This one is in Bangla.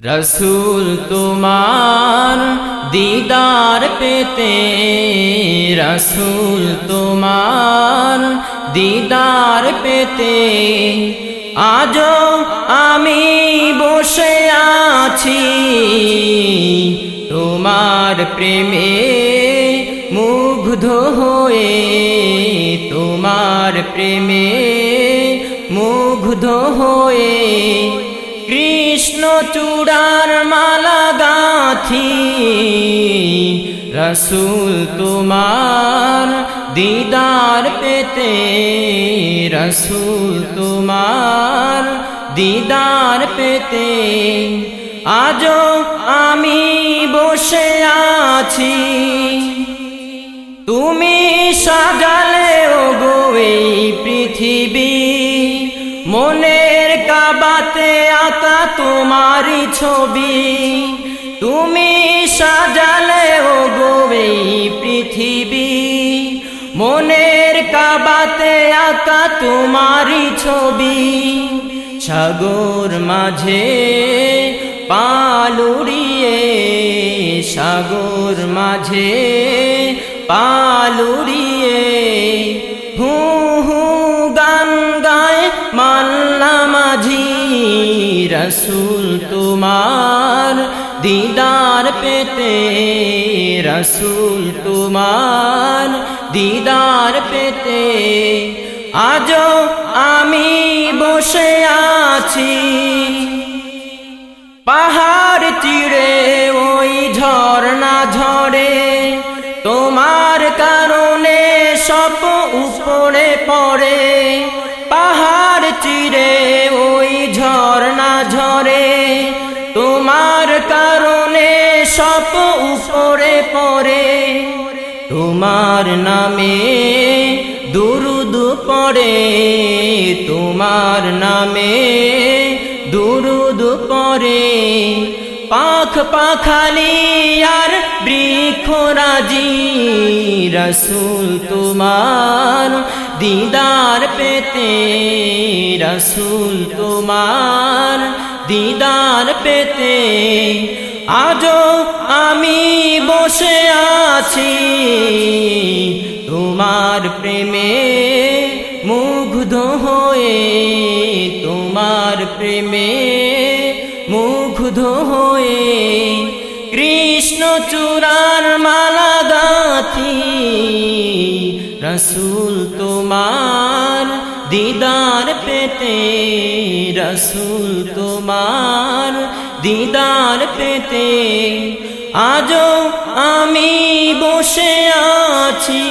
রসুল তোমার দিদার পেতে, রসুল তোমার দিদার পেতে। আজও আমি বসে আছি তোমার প্রেমে মুগ্ধ হয়ে, তোমার প্রেমে মুগ্ধ হয়ে। কৃষ্ণ চূড়ার মালা গাথি, রসুল তোমার দিদার পেতে, রসুল তোমার দিদার পেতে। আজও আমি বসে আছি, তুমি সাজালে ও গো এই পৃথিবী মনের কাবাতে আঁকা তোমারই ছবি। তুমি সাজালে ও গো এই পৃথিবী। মনের কাবাতে আঁকা তোমারই ছবি। সাগর মাঝে পালুড়িয়ে সাগর মাঝে পালুড়িয়ে হু রসুল তোমার দিদার পেতে, রসুল তোমার দিদার পেতে। আজও আমি বসে আছি, পাহাড় চিড়ে ওই ঝর্ণা ঝরে তোমার কারণে সপ উপরে পড়ে, পাহাড় চিড়ে তোমার কারণে সপ উপরে পড়ে। তোমার নামে দুরুদ পড়ে। তোমার নামে দুরুদ পরে পাখ পাখালি আর বৃক্ষরাজি রসুল তোমার দিদার পেতে। রসুল তোমার দিদার পেতে, আজও আমি বসে আছি। তোমার প্রেমে মুগ্ধ হয়ে, তোমার প্রেমে মুগ্ধ হয়ে, কৃষ্ণ চূড়ার মালা গাথি, রসুল তোমার দিদার পেতে রসুল তোমার দিদার পেতে। আজও আমি বসে আছি।